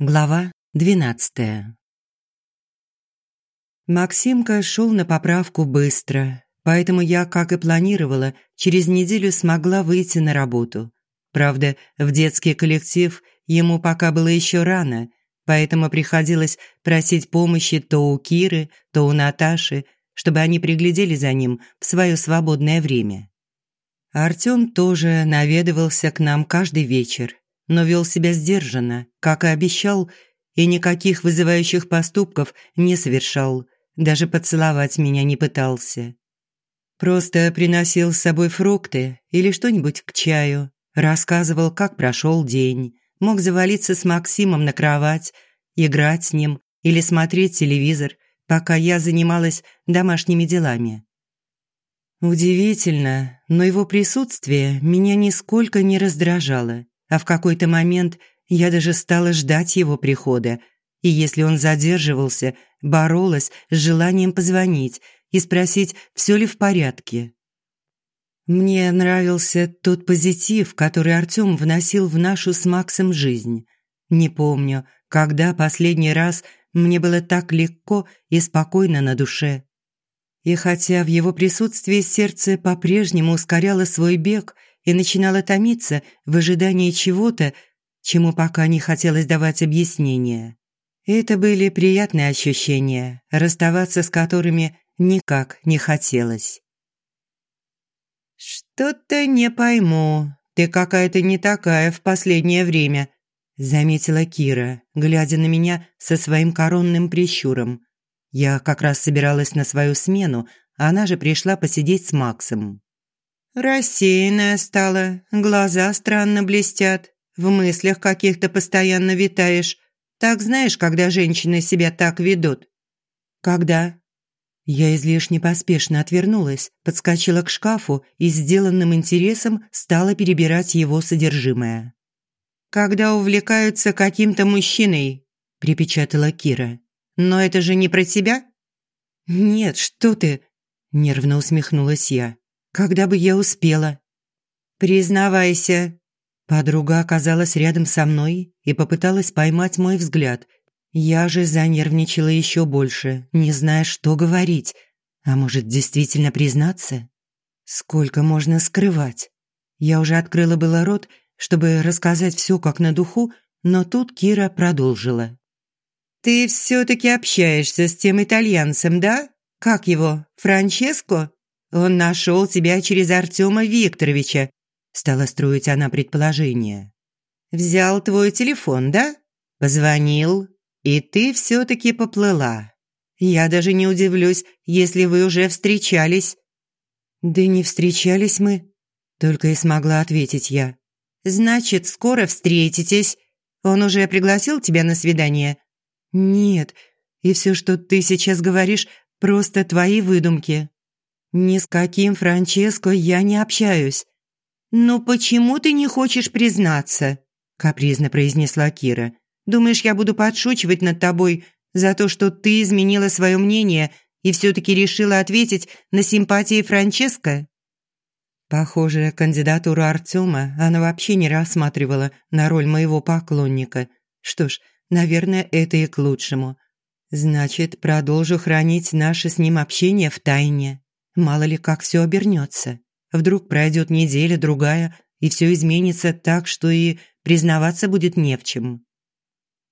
Глава двенадцатая. Максимка шел на поправку быстро, поэтому я, как и планировала, через неделю смогла выйти на работу. Правда, в детский коллектив ему пока было еще рано, поэтому приходилось просить помощи то у Киры, то у Наташи, чтобы они приглядели за ним в свое свободное время. Артём тоже наведывался к нам каждый вечер, но вел себя сдержанно, как и обещал, и никаких вызывающих поступков не совершал, даже поцеловать меня не пытался. Просто приносил с собой фрукты или что-нибудь к чаю, рассказывал, как прошел день, мог завалиться с Максимом на кровать, играть с ним или смотреть телевизор, пока я занималась домашними делами. Удивительно, но его присутствие меня нисколько не раздражало а в какой-то момент я даже стала ждать его прихода. И если он задерживался, боролась с желанием позвонить и спросить, все ли в порядке. Мне нравился тот позитив, который Артём вносил в нашу с Максом жизнь. Не помню, когда последний раз мне было так легко и спокойно на душе. И хотя в его присутствии сердце по-прежнему ускоряло свой бег – и начинала томиться в ожидании чего-то, чему пока не хотелось давать объяснения. Это были приятные ощущения, расставаться с которыми никак не хотелось. «Что-то не пойму. Ты какая-то не такая в последнее время», заметила Кира, глядя на меня со своим коронным прищуром. Я как раз собиралась на свою смену, она же пришла посидеть с Максом. Рассеянная стала, глаза странно блестят, в мыслях каких-то постоянно витаешь. Так знаешь, когда женщины себя так ведут? Когда? Я излишне поспешно отвернулась, подскочила к шкафу и сделанным интересом стала перебирать его содержимое. «Когда увлекаются каким-то мужчиной», – припечатала Кира. «Но это же не про тебя?» «Нет, что ты!» – нервно усмехнулась я. Когда бы я успела? Признавайся. Подруга оказалась рядом со мной и попыталась поймать мой взгляд. Я же занервничала еще больше, не зная, что говорить. А может, действительно признаться? Сколько можно скрывать? Я уже открыла было рот, чтобы рассказать все как на духу, но тут Кира продолжила. «Ты все-таки общаешься с тем итальянцем, да? Как его, Франческо?» Он нашел тебя через Артема Викторовича», – стала строить она предположение. «Взял твой телефон, да? Позвонил, и ты все-таки поплыла. Я даже не удивлюсь, если вы уже встречались». «Да не встречались мы», – только и смогла ответить я. «Значит, скоро встретитесь. Он уже пригласил тебя на свидание?» «Нет, и все, что ты сейчас говоришь, просто твои выдумки». «Ни с каким Франческо я не общаюсь». «Ну почему ты не хочешь признаться?» – капризно произнесла Кира. «Думаешь, я буду подшучивать над тобой за то, что ты изменила свое мнение и все-таки решила ответить на симпатии Франческо?» Похоже, кандидатуру Артема она вообще не рассматривала на роль моего поклонника. Что ж, наверное, это и к лучшему. Значит, продолжу хранить наше с ним общение в тайне. Мало ли как все обернется. Вдруг пройдет неделя, другая, и все изменится так, что и признаваться будет не в чем.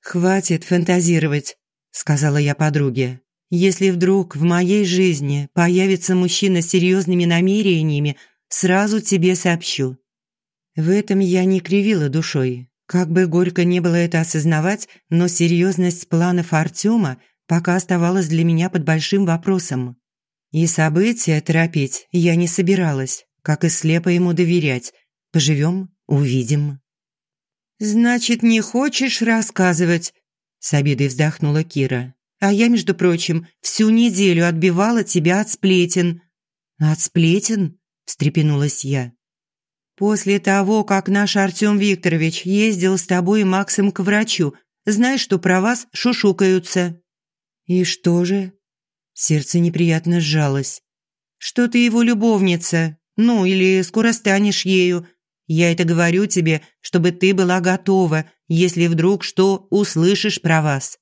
«Хватит фантазировать», – сказала я подруге. «Если вдруг в моей жизни появится мужчина с серьезными намерениями, сразу тебе сообщу». В этом я не кривила душой. Как бы горько не было это осознавать, но серьезность планов Артема пока оставалась для меня под большим вопросом. И события торопить я не собиралась, как и слепо ему доверять. Поживем – увидим. «Значит, не хочешь рассказывать?» – с обидой вздохнула Кира. «А я, между прочим, всю неделю отбивала тебя от сплетен». «От сплетен?» – встрепенулась я. «После того, как наш Артём Викторович ездил с тобой и Максом к врачу, знаешь, что про вас шушукаются». «И что же?» Сердце неприятно сжалось. «Что ты его любовница? Ну, или скоро станешь ею. Я это говорю тебе, чтобы ты была готова, если вдруг что услышишь про вас.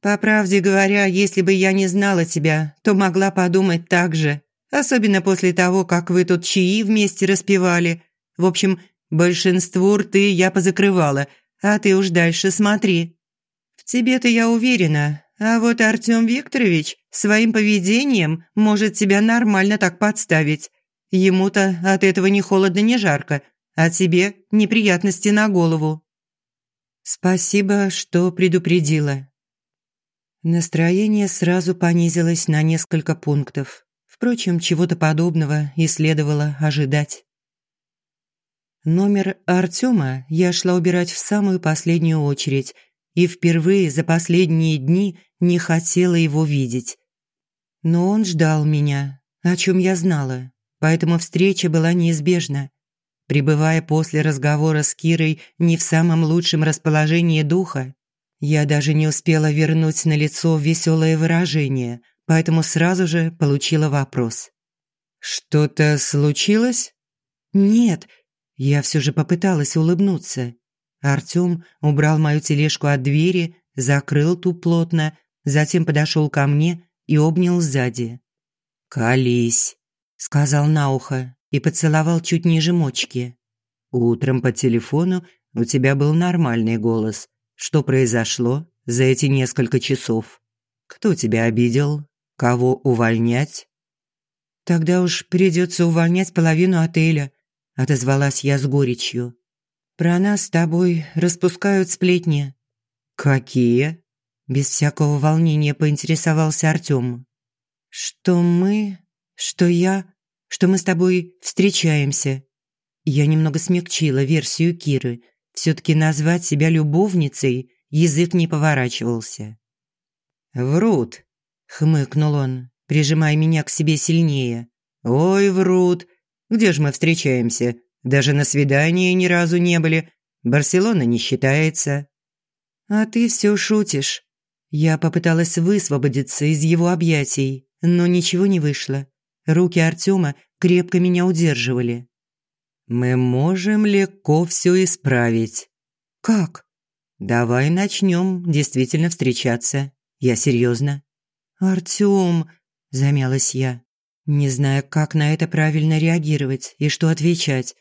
По правде говоря, если бы я не знала тебя, то могла подумать так же. Особенно после того, как вы тут чаи вместе распевали. В общем, большинство рты я позакрывала, а ты уж дальше смотри. В тебе-то я уверена, а вот Артём Викторович своим поведением может тебя нормально так подставить. Ему-то от этого ни холодно, ни жарко, а тебе неприятности на голову. Спасибо, что предупредила. Настроение сразу понизилось на несколько пунктов. Впрочем, чего-то подобного и следовало ожидать. Номер Артема я шла убирать в самую последнюю очередь и впервые за последние дни не хотела его видеть. Но он ждал меня, о чем я знала, поэтому встреча была неизбежна. Прибывая после разговора с Кирой не в самом лучшем расположении духа, я даже не успела вернуть на лицо веселое выражение, поэтому сразу же получила вопрос. «Что-то случилось?» «Нет», я все же попыталась улыбнуться. Артём убрал мою тележку от двери, закрыл ту плотно, затем подошел ко мне и обнял сзади. «Колись», – сказал на ухо и поцеловал чуть ниже мочки. «Утром по телефону у тебя был нормальный голос. Что произошло за эти несколько часов? Кто тебя обидел? Кого увольнять?» «Тогда уж придется увольнять половину отеля», – отозвалась я с горечью. Про нас с тобой распускают сплетни». «Какие?» Без всякого волнения поинтересовался Артём. «Что мы, что я, что мы с тобой встречаемся». Я немного смягчила версию Киры. все таки назвать себя любовницей язык не поворачивался. «Врут», – хмыкнул он, прижимая меня к себе сильнее. «Ой, врут. Где же мы встречаемся? Даже на свидании ни разу не были. Барселона не считается». «А ты все шутишь». Я попыталась высвободиться из его объятий, но ничего не вышло. Руки Артема крепко меня удерживали. «Мы можем легко все исправить». «Как?» «Давай начнем действительно встречаться. Я серьезно». «Артём», – замялась я, не зная, как на это правильно реагировать и что отвечать.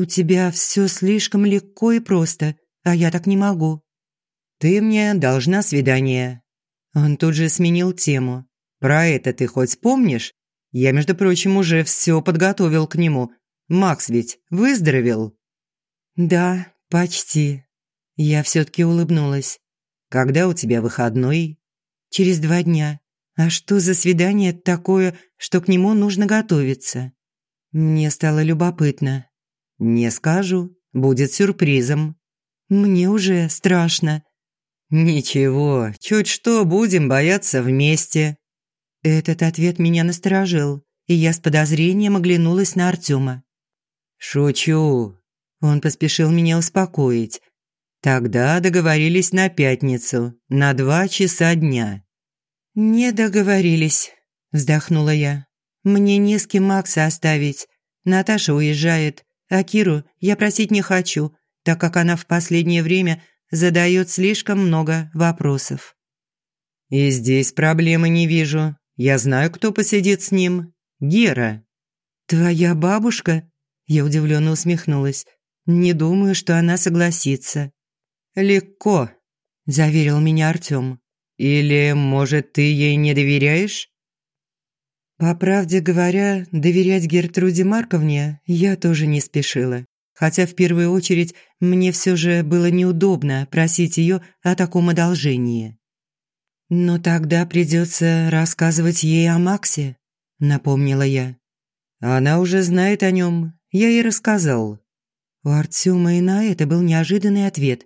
«У тебя все слишком легко и просто, а я так не могу». «Ты мне должна свидание». Он тут же сменил тему. «Про это ты хоть помнишь? Я, между прочим, уже все подготовил к нему. Макс ведь выздоровел?» «Да, почти». Я все-таки улыбнулась. «Когда у тебя выходной?» «Через два дня. А что за свидание такое, что к нему нужно готовиться?» Мне стало любопытно. «Не скажу. Будет сюрпризом». «Мне уже страшно». «Ничего, чуть что, будем бояться вместе». Этот ответ меня насторожил, и я с подозрением оглянулась на Артема. «Шучу». Он поспешил меня успокоить. «Тогда договорились на пятницу, на два часа дня». «Не договорились», – вздохнула я. «Мне не с кем Макса оставить. Наташа уезжает. А Киру я просить не хочу, так как она в последнее время задает слишком много вопросов. «И здесь проблемы не вижу. Я знаю, кто посидит с ним. Гера». «Твоя бабушка?» Я удивленно усмехнулась. «Не думаю, что она согласится». «Легко», – заверил меня Артём. «Или, может, ты ей не доверяешь?» По правде говоря, доверять Гертруде Марковне я тоже не спешила. Хотя в первую очередь мне все же было неудобно просить ее о таком одолжении. «Но тогда придется рассказывать ей о Максе», – напомнила я. «Она уже знает о нем, я ей рассказал». У Артема и на это был неожиданный ответ.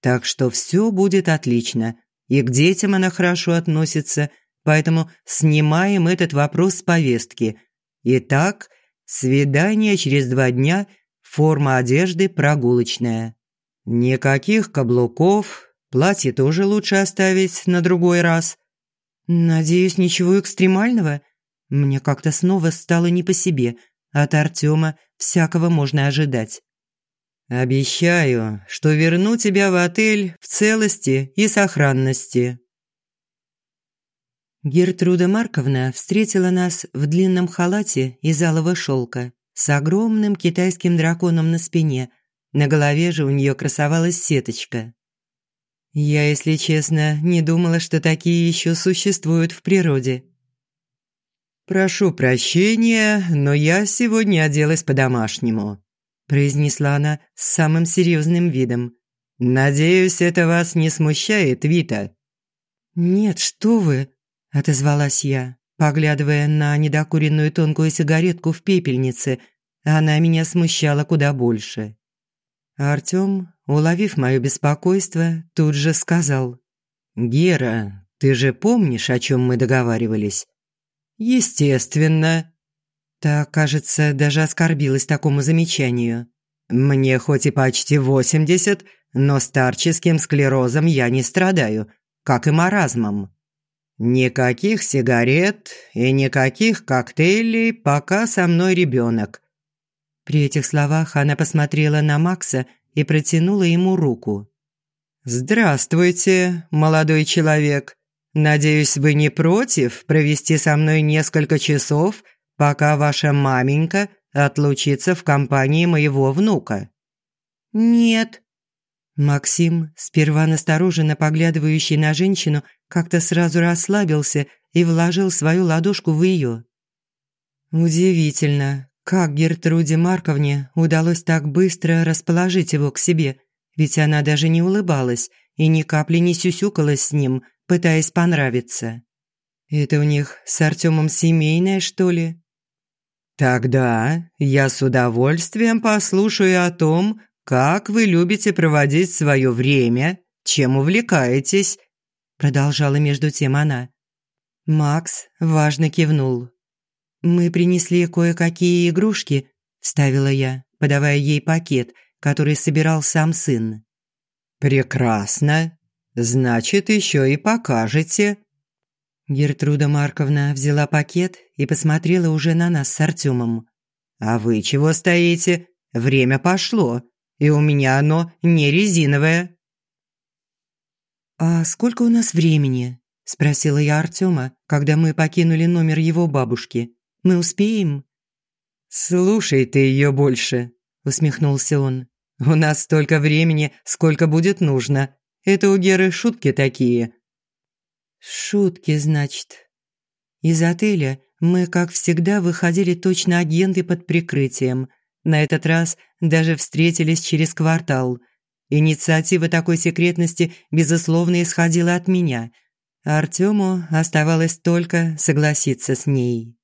«Так что все будет отлично, и к детям она хорошо относится, Поэтому снимаем этот вопрос с повестки. Итак, свидание через два дня, форма одежды прогулочная. Никаких каблуков, платье тоже лучше оставить на другой раз. Надеюсь, ничего экстремального? Мне как-то снова стало не по себе. От Артема всякого можно ожидать. Обещаю, что верну тебя в отель в целости и сохранности. Гертруда Марковна встретила нас в длинном халате из алого шелка с огромным китайским драконом на спине. На голове же у нее красовалась сеточка. Я, если честно, не думала, что такие еще существуют в природе. «Прошу прощения, но я сегодня оделась по-домашнему», произнесла она с самым серьезным видом. «Надеюсь, это вас не смущает, Вита?» «Нет, что вы!» – отозвалась я, поглядывая на недокуренную тонкую сигаретку в пепельнице. Она меня смущала куда больше. Артём, уловив моё беспокойство, тут же сказал. «Гера, ты же помнишь, о чём мы договаривались?» «Естественно», Та, кажется, даже оскорбилась такому замечанию. «Мне хоть и почти восемьдесят, но старческим склерозом я не страдаю, как и маразмом. Никаких сигарет и никаких коктейлей, пока со мной ребенок». При этих словах она посмотрела на Макса и протянула ему руку. «Здравствуйте, молодой человек. Надеюсь, вы не против провести со мной несколько часов пока ваша маменька отлучится в компании моего внука». «Нет». Максим, сперва настороженно поглядывающий на женщину, как-то сразу расслабился и вложил свою ладошку в ее. Удивительно, как Гертруде Марковне удалось так быстро расположить его к себе, ведь она даже не улыбалась и ни капли не сюсюкалась с ним, пытаясь понравиться. Это у них с Артемом семейное, что ли? Тогда я с удовольствием послушаю о том, как вы любите проводить свое время, чем увлекаетесь, продолжала между тем она. Макс важно кивнул. Мы принесли кое-какие игрушки, вставила я, подавая ей пакет, который собирал сам сын. Прекрасно. Значит, еще и покажете, Гертруда Марковна взяла пакет и посмотрела уже на нас с Артемом. «А вы чего стоите? Время пошло, и у меня оно не резиновое». «А сколько у нас времени?» – спросила я Артема, когда мы покинули номер его бабушки. «Мы успеем?» «Слушай ты ее больше», – усмехнулся он. «У нас столько времени, сколько будет нужно. Это у Геры шутки такие. Шутки, значит. Из отеля мы, как всегда, выходили точно агенты под прикрытием. На этот раз даже встретились через квартал. Инициатива такой секретности, безусловно, исходила от меня. Артему оставалось только согласиться с ней.